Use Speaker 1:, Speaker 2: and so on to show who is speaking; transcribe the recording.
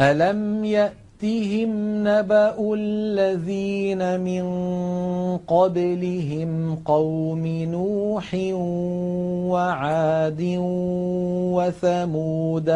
Speaker 1: ألم يأتهم نبأ الذين من قبلهم قوم نوح وعاد وثمود